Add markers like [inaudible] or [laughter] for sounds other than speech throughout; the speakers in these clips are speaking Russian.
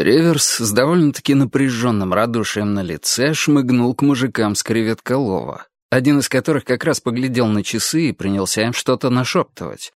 Риверс с довольно-таки напряженным радушием на лице шмыгнул к мужикам с креветколова, один из которых как раз поглядел на часы и принялся им что-то нашептывать.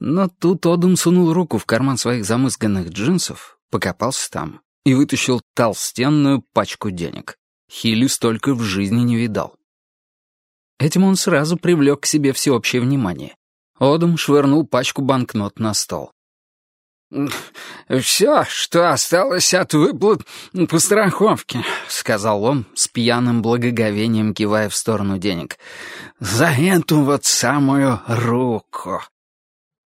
Но тут Одум сунул руку в карман своих замызганных джинсов, покопался там и вытащил толстенную пачку денег. Хилли столько в жизни не видал. Этим он сразу привлек к себе всеобщее внимание. Одум швырнул пачку банкнот на стол. «Все, что осталось от выплат по страховке», — сказал он, с пьяным благоговением кивая в сторону денег. «За эту вот самую руку.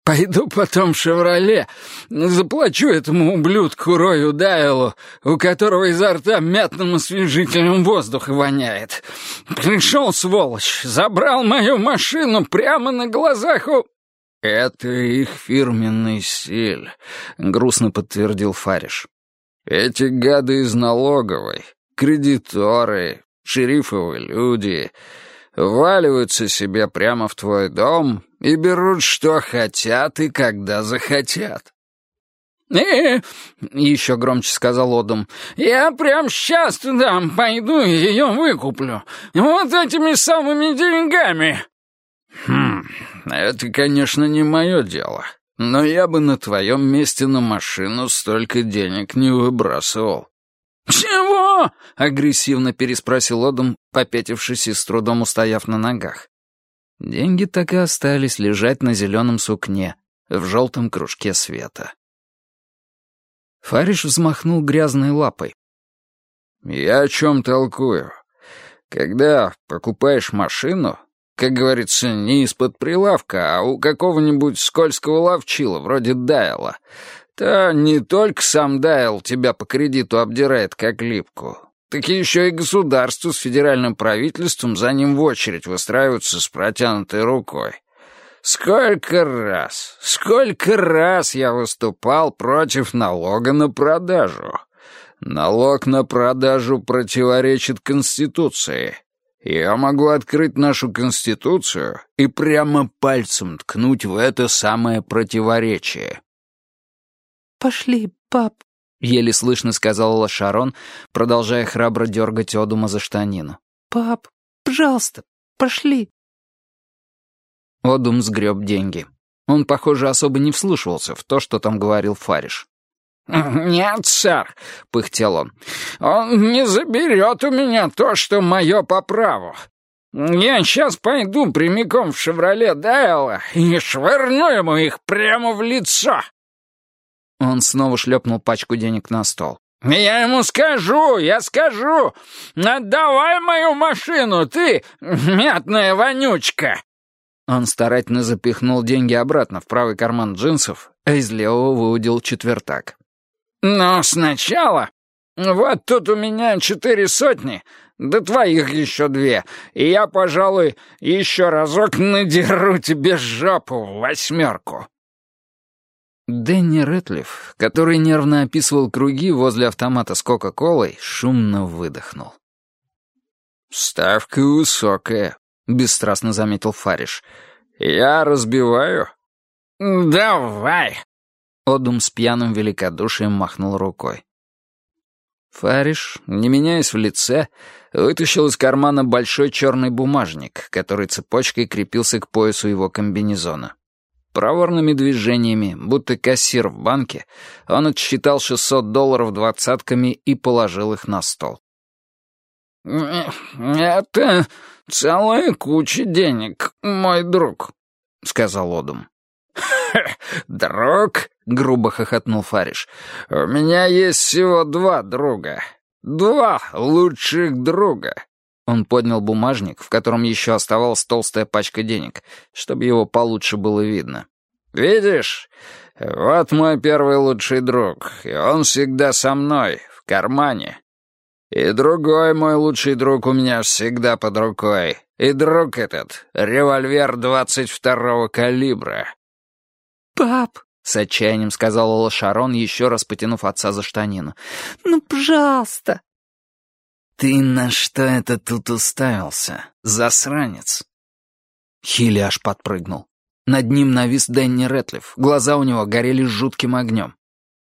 Пойду потом в «Шевроле», заплачу этому ублюдку Рою Дайлу, у которого изо рта мятным освежителем воздуха воняет. Пришел, сволочь, забрал мою машину прямо на глазах у...» «Это их фирменный стиль», — грустно подтвердил Фариш. «Эти гады из налоговой, кредиторы, шерифовые люди, валиваются себе прямо в твой дом и берут, что хотят и когда захотят». «Э, — еще громче сказал Одум, — я прям сейчас туда пойду и ее выкуплю. Вот этими самыми деньгами». «Хм, это, конечно, не мое дело, но я бы на твоем месте на машину столько денег не выбрасывал». «Чего?» — агрессивно переспросил Одум, попятившись и с трудом устояв на ногах. Деньги так и остались лежать на зеленом сукне, в желтом кружке света. Фариш взмахнул грязной лапой. «Я о чем толкую? Когда покупаешь машину, как говорится, не из-под прилавка, а у какого-нибудь скользкого ловчила, вроде Дайла, то не только сам Daйл тебя по кредиту обдирает как липку, так еще и государство с федеральным правительством за ним в очередь выстраиваются с протянутой рукой. Сколько раз, сколько раз я выступал против налога на продажу. Налог на продажу противоречит Конституции. Я могу открыть нашу Конституцию и прямо пальцем ткнуть в это самое противоречие. «Пошли, пап», — еле слышно сказала Шарон, продолжая храбро дергать Одума за штанину. «Пап, пожалуйста, пошли». Одум сгреб деньги. Он, похоже, особо не вслушивался в то, что там говорил Фариш. «Нет, сэр», — пыхтел он, — «он не заберет у меня то, что мое по праву. Я сейчас пойду прямиком в «Шевроле Дайла» и швырну ему их прямо в лицо». Он снова шлепнул пачку денег на стол. «Я ему скажу, я скажу! Отдавай мою машину, ты, мятная вонючка!» Он старательно запихнул деньги обратно в правый карман джинсов, а из левого выудил четвертак. Но сначала... Вот тут у меня четыре сотни, да твоих еще две, и я, пожалуй, еще разок надеру тебе жопу в восьмерку». Дэнни Рэтлиф, который нервно описывал круги возле автомата с Кока-Колой, шумно выдохнул. «Ставка высокая», — бесстрастно заметил Фариш. «Я разбиваю». «Давай», Одум с пьяным великодушием махнул рукой. Фариш, не меняясь в лице, вытащил из кармана большой черный бумажник, который цепочкой крепился к поясу его комбинезона. Проворными движениями, будто кассир в банке, он отсчитал 600 долларов двадцатками и положил их на стол. «Это целая куча денег, мой друг», — сказал Одум. [laughs] «Друг?» — грубо хохотнул Фариш. «У меня есть всего два друга. Два лучших друга». Он поднял бумажник, в котором еще оставалась толстая пачка денег, чтобы его получше было видно. «Видишь? Вот мой первый лучший друг, и он всегда со мной, в кармане. И другой мой лучший друг у меня всегда под рукой. И друг этот — револьвер двадцать второго калибра. «Пап!» — с отчаянием сказала Лола Шарон, еще раз потянув отца за штанину. «Ну, пожалуйста!» «Ты на что это тут уставился, засранец?» Хилли аж подпрыгнул. Над ним навис Дэнни Рэтлиф, глаза у него горели жутким огнем.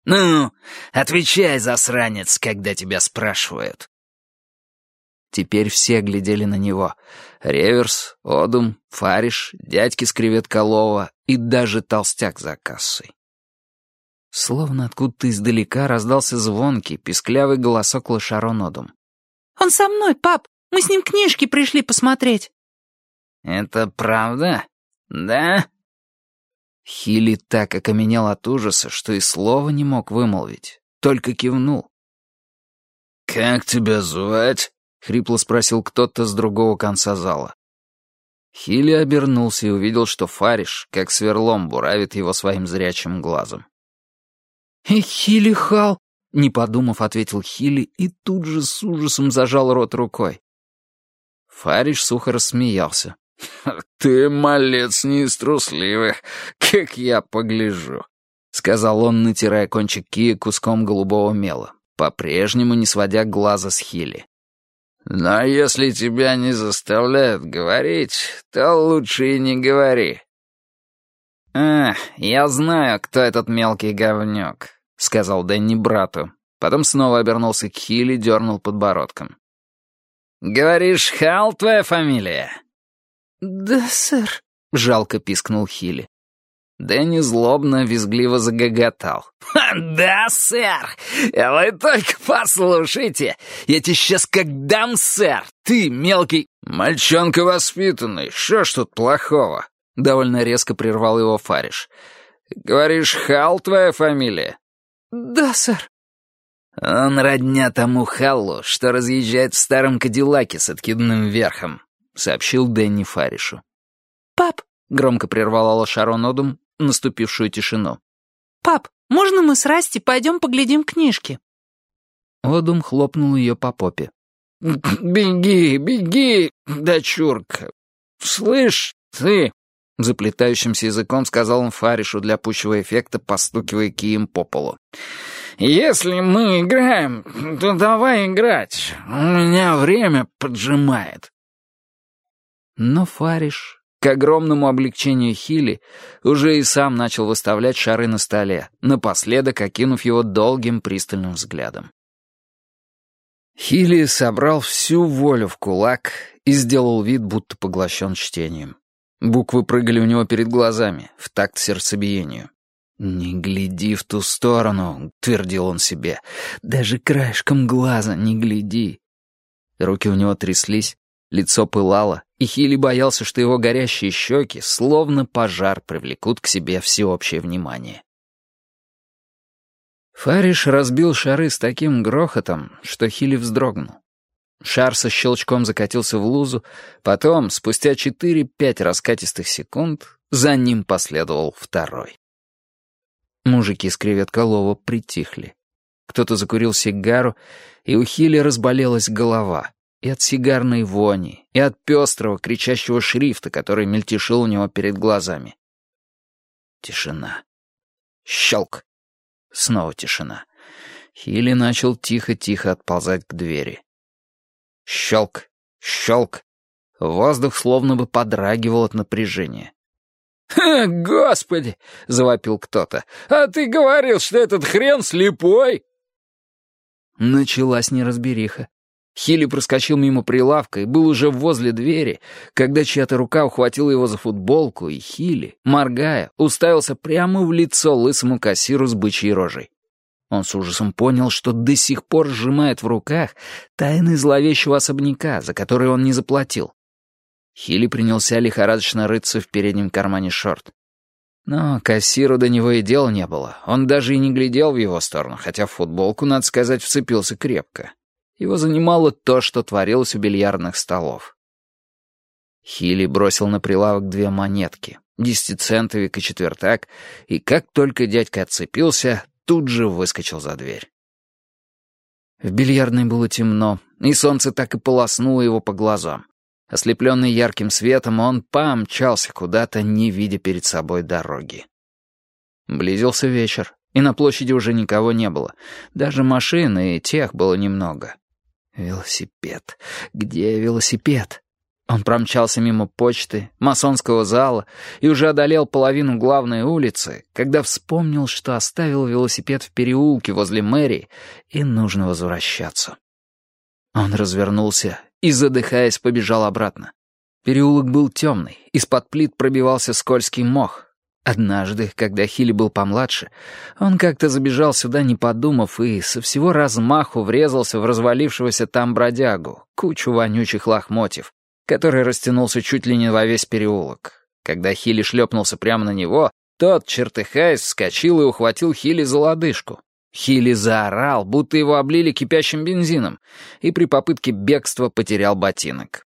«Ну, отвечай, засранец, когда тебя спрашивают». Теперь все глядели на него. Реверс, Одум, Фариш, дядьки с креветколова и даже толстяк за кассой. Словно откуда-то издалека раздался звонкий, писклявый голосок Лошарон Одум. «Он со мной, пап! Мы с ним книжки пришли посмотреть!» «Это правда? Да?» Хили так окаменел от ужаса, что и слова не мог вымолвить, только кивнул. «Как тебя звать?» — хрипло спросил кто-то с другого конца зала. Хили обернулся и увидел, что Фариш, как сверлом, буравит его своим зрячим глазом. «Хили Хал!» — не подумав, ответил Хили и тут же с ужасом зажал рот рукой. Фариш сухо рассмеялся. «Ты малец не из трусливых, как я погляжу», — сказал он, натирая кончик кия куском голубого мела, по-прежнему не сводя глаза с Хили. «Но если тебя не заставляют говорить, то лучше и не говори». «А, я знаю, кто этот мелкий говнюк», — сказал Дэнни брату. Потом снова обернулся к Хилли, дернул подбородком. «Говоришь, Хал твоя фамилия?» «Да, сэр», — жалко пискнул Хилли. Дэнни злобно, визгливо загоготал. «Да, сэр! Вы только послушайте! Я тебе сейчас как дам, сэр! Ты, мелкий...» «Мальчонка воспитанный, что ж тут плохого?» Довольно резко прервал его Фариш. «Говоришь, Хал твоя фамилия?» «Да, сэр». «Он родня тому Халлу, что разъезжает в старом Кадиллаке с откидным верхом. — сообщил Дэнни Фаришу. «Пап!» — громко прервала Шарон Одум наступившую тишину. «Пап, можно мы с Расти пойдем поглядим книжки?» Одум хлопнул ее по попе. [clears throat] «Беги, беги, дочурка! Слышь, ты!» Заплетающимся языком сказал он Фаришу для пущего эффекта, постукивая кием по полу. «Если мы играем, то давай играть. У меня время поджимает». Но Фариш, к огромному облегчению Хили, уже и сам начал выставлять шары на столе, напоследок окинув его долгим пристальным взглядом. Хили собрал всю волю в кулак и сделал вид, будто поглощен чтением. Буквы прыгали у него перед глазами, в такт сердцебиению. «Не гляди в ту сторону», — твердил он себе. «Даже краешком глаза не гляди». Руки у него тряслись, лицо пылало, и Хилли боялся, что его горящие щеки, словно пожар, привлекут к себе всеобщее внимание. Фариш разбил шары с таким грохотом, что Хилли вздрогнул. Шар со щелчком закатился в лузу, потом, спустя четыре-пять раскатистых секунд, за ним последовал второй. Мужики с креветколова притихли. Кто-то закурил сигару, и у Хилли разболелась голова. И от сигарной вони, и от пестрого, кричащего шрифта, который мельтешил у него перед глазами. Тишина. Щелк. Снова тишина. Хилли начал тихо-тихо отползать к двери. Щелк, щелк. Воздух словно бы подрагивал от напряжения. «Ха, господи!» — завопил кто-то. «А ты говорил, что этот хрен слепой!» Началась неразбериха. Хилли проскочил мимо прилавка и был уже возле двери, когда чья-то рука ухватила его за футболку, и Хилли, моргая, уставился прямо в лицо лысому кассиру с бычьей рожей. Он с ужасом понял, что до сих пор сжимает в руках тайны зловещего особняка, за который он не заплатил. Хилли принялся лихорадочно рыться в переднем кармане шорт. Но кассиру до него и дела не было. Он даже и не глядел в его сторону, хотя в футболку, надо сказать, вцепился крепко. Его занимало то, что творилось у бильярдных столов. Хилли бросил на прилавок две монетки, десятицентовик и четвертак, и как только дядька отцепился, тут же выскочил за дверь. В бильярдной было темно, и солнце так и полоснуло его по глазам. Ослепленный ярким светом, он помчался куда-то, не видя перед собой дороги. Близился вечер, и на площади уже никого не было. Даже машин и тех было немного. Велосипед. Где велосипед? Он промчался мимо почты, масонского зала и уже одолел половину главной улицы, когда вспомнил, что оставил велосипед в переулке возле мэрии и нужно возвращаться. Он развернулся и, задыхаясь, побежал обратно. Переулок был темный, из-под плит пробивался скользкий мох. Однажды, когда Хилли был помладше, он как-то забежал сюда, не подумав, и со всего размаху врезался в развалившегося там бродягу, кучу вонючих лохмотьев, который растянулся чуть ли не во весь переулок. Когда Хилли шлепнулся прямо на него, тот, чертыхаясь, вскочил и ухватил Хилли за лодыжку. Хилли заорал, будто его облили кипящим бензином, и при попытке бегства потерял ботинок.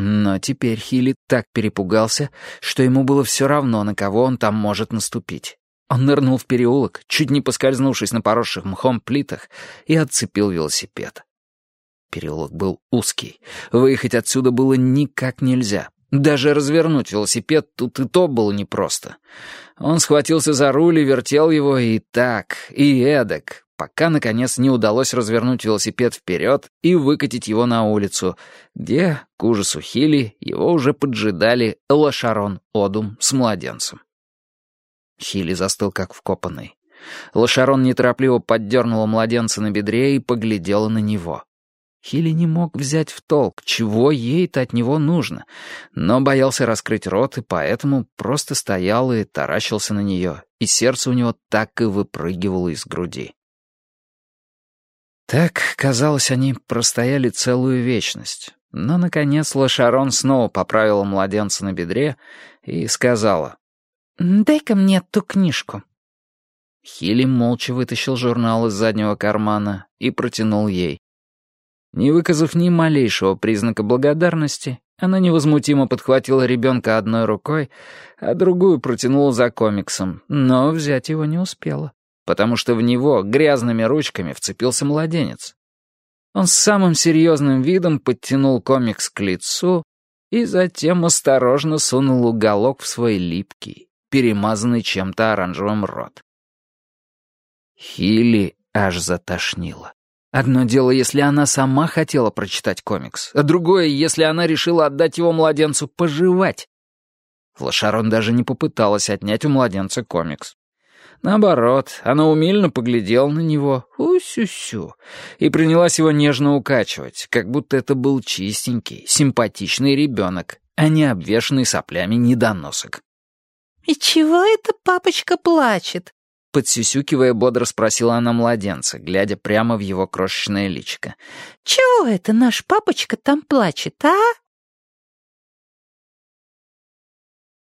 Но теперь Хилли так перепугался, что ему было все равно, на кого он там может наступить. Он нырнул в переулок, чуть не поскользнувшись на поросших мхом плитах, и отцепил велосипед. Переулок был узкий. Выехать отсюда было никак нельзя. Даже развернуть велосипед тут и то было непросто. Он схватился за руль и вертел его и так, и эдак, пока, наконец, не удалось развернуть велосипед вперед и выкатить его на улицу, где, к ужасу Хили, его уже поджидали Лошарон Одум с младенцем. Хили застыл как вкопанный. Лошарон неторопливо поддернула младенца на бедре и поглядела на него. Хилли не мог взять в толк, чего ей-то от него нужно, но боялся раскрыть рот и поэтому просто стоял и таращился на нее, и сердце у него так и выпрыгивало из груди. Так, казалось, они простояли целую вечность. Но, наконец, Лошарон снова поправила младенца на бедре и сказала, «Дай-ка мне ту книжку». Хилли молча вытащил журнал из заднего кармана и протянул ей. Не выказав ни малейшего признака благодарности, она невозмутимо подхватила ребенка одной рукой, а другую протянула за комиксом, но взять его не успела, потому что в него грязными ручками вцепился младенец. Он с самым серьезным видом подтянул комикс к лицу и затем осторожно сунул уголок в свой липкий, перемазанный чем-то оранжевым рот. Хили аж затошнило. Одно дело, если она сама хотела прочитать комикс, а другое, если она решила отдать его младенцу пожевать. Лошарон даже не попыталась отнять у младенца комикс. Наоборот, она умильно поглядела на него, у-сю-сю, и принялась его нежно укачивать, как будто это был чистенький, симпатичный ребенок, а не обвешанный соплями недоносок. «И чего это папочка плачет?» Подсюсюкивая, бодро спросила она младенца, глядя прямо в его крошечное личико. «Чего это наш папочка там плачет, а?»